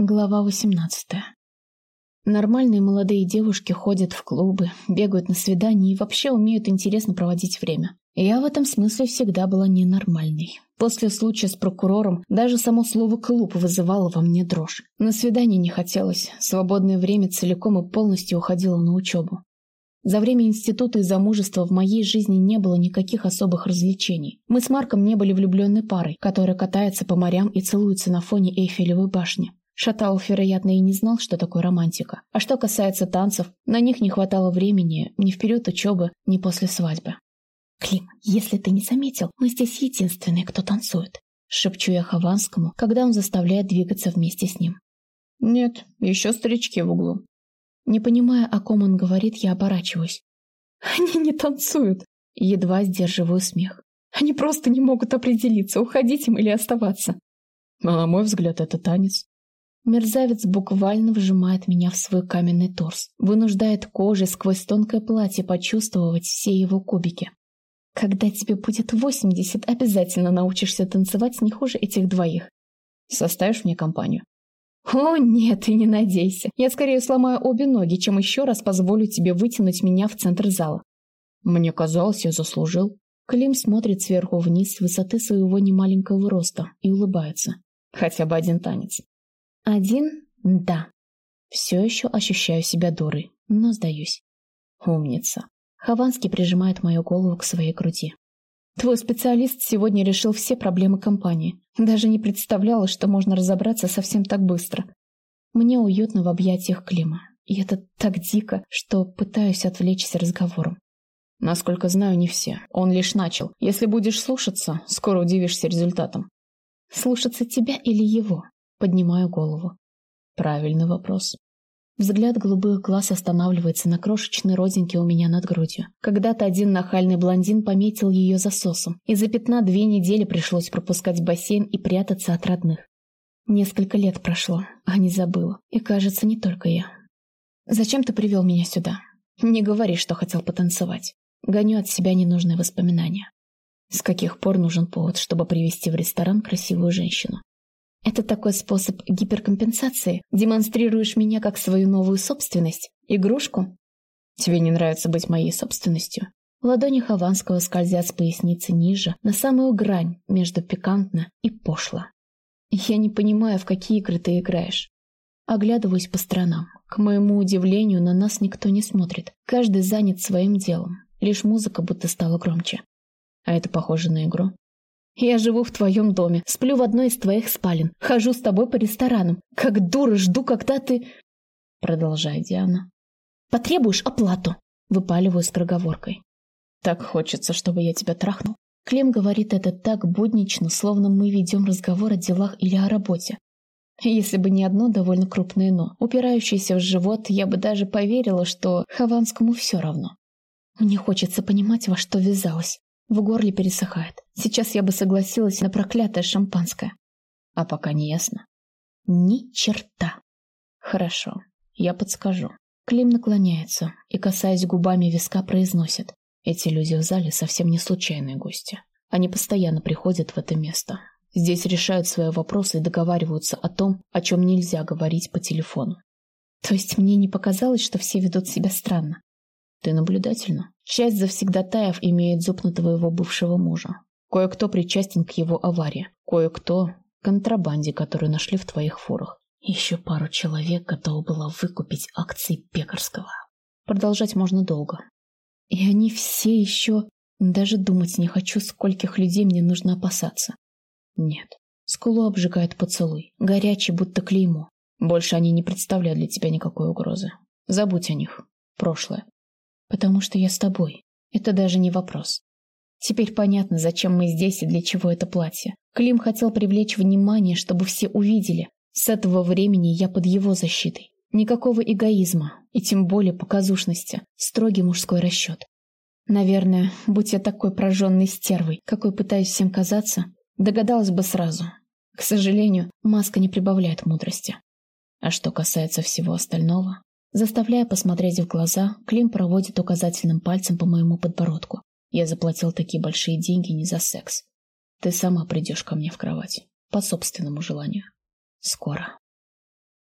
Глава 18. Нормальные молодые девушки ходят в клубы, бегают на свидания и вообще умеют интересно проводить время. Я в этом смысле всегда была ненормальной. После случая с прокурором даже само слово «клуб» вызывало во мне дрожь. На свидание не хотелось, свободное время целиком и полностью уходило на учебу. За время института и замужества в моей жизни не было никаких особых развлечений. Мы с Марком не были влюбленной парой, которая катается по морям и целуется на фоне Эйфелевой башни. Шаталов, вероятно, и не знал, что такое романтика. А что касается танцев, на них не хватало времени ни в период учебы, ни после свадьбы. «Клим, если ты не заметил, мы здесь единственные, кто танцует», — шепчу я Хованскому, когда он заставляет двигаться вместе с ним. «Нет, еще старички в углу». Не понимая, о ком он говорит, я оборачиваюсь. «Они не танцуют», — едва сдерживаю смех. «Они просто не могут определиться, уходить им или оставаться». Но, на мой взгляд, это танец. Мерзавец буквально вжимает меня в свой каменный торс, вынуждает кожей сквозь тонкое платье почувствовать все его кубики. Когда тебе будет восемьдесят, обязательно научишься танцевать не хуже этих двоих. Составишь мне компанию? О, нет, и не надейся. Я скорее сломаю обе ноги, чем еще раз позволю тебе вытянуть меня в центр зала. Мне казалось, я заслужил. Клим смотрит сверху вниз с высоты своего немаленького роста и улыбается. Хотя бы один танец. Один? Да. Все еще ощущаю себя дурой, но сдаюсь. Умница. Хованский прижимает мою голову к своей груди. Твой специалист сегодня решил все проблемы компании. Даже не представляла, что можно разобраться совсем так быстро. Мне уютно в объятиях Клима. И это так дико, что пытаюсь отвлечься разговором. Насколько знаю, не все. Он лишь начал. Если будешь слушаться, скоро удивишься результатом. Слушаться тебя или его? Поднимаю голову. Правильный вопрос. Взгляд голубых глаз останавливается на крошечной родинке у меня над грудью. Когда-то один нахальный блондин пометил ее засосом. Из-за пятна две недели пришлось пропускать бассейн и прятаться от родных. Несколько лет прошло, а не забыла. И кажется, не только я. «Зачем ты привел меня сюда? Не говори, что хотел потанцевать. Гоню от себя ненужные воспоминания. С каких пор нужен повод, чтобы привести в ресторан красивую женщину? Это такой способ гиперкомпенсации? Демонстрируешь меня как свою новую собственность? Игрушку? Тебе не нравится быть моей собственностью? Ладони Хованского скользят с поясницы ниже, на самую грань между пикантно и пошло. Я не понимаю, в какие игры ты играешь. Оглядываюсь по сторонам. К моему удивлению, на нас никто не смотрит. Каждый занят своим делом. Лишь музыка будто стала громче. А это похоже на игру? Я живу в твоем доме, сплю в одной из твоих спален, хожу с тобой по ресторанам. Как дура жду, когда ты...» Продолжай, Диана. «Потребуешь оплату», — выпаливаю с проговоркой. «Так хочется, чтобы я тебя трахнул». Клим говорит это так буднично, словно мы ведем разговор о делах или о работе. Если бы не одно довольно крупное «но», упирающееся в живот, я бы даже поверила, что Хованскому все равно. Мне хочется понимать, во что ввязалась. В горле пересыхает. Сейчас я бы согласилась на проклятое шампанское. А пока не ясно. Ни черта. Хорошо, я подскажу. Клим наклоняется и, касаясь губами виска, произносит. Эти люди в зале совсем не случайные гости. Они постоянно приходят в это место. Здесь решают свои вопросы и договариваются о том, о чем нельзя говорить по телефону. То есть мне не показалось, что все ведут себя странно? Ты наблюдательна. Часть завсегдатаев имеет зуб на твоего бывшего мужа. Кое-кто причастен к его аварии. Кое-кто — контрабанде, которую нашли в твоих фурах. Еще пару человек готова была выкупить акции Пекарского. Продолжать можно долго. И они все еще... Даже думать не хочу, скольких людей мне нужно опасаться. Нет. Скулу обжигает поцелуй. Горячий, будто клеймо. Больше они не представляют для тебя никакой угрозы. Забудь о них. Прошлое. Потому что я с тобой. Это даже не вопрос. Теперь понятно, зачем мы здесь и для чего это платье. Клим хотел привлечь внимание, чтобы все увидели. С этого времени я под его защитой. Никакого эгоизма, и тем более показушности. Строгий мужской расчет. Наверное, будь я такой прожженной стервой, какой пытаюсь всем казаться, догадалась бы сразу. К сожалению, маска не прибавляет мудрости. А что касается всего остального, Заставляя посмотреть в глаза, Клим проводит указательным пальцем по моему подбородку. Я заплатил такие большие деньги не за секс. Ты сама придешь ко мне в кровать. По собственному желанию. Скоро.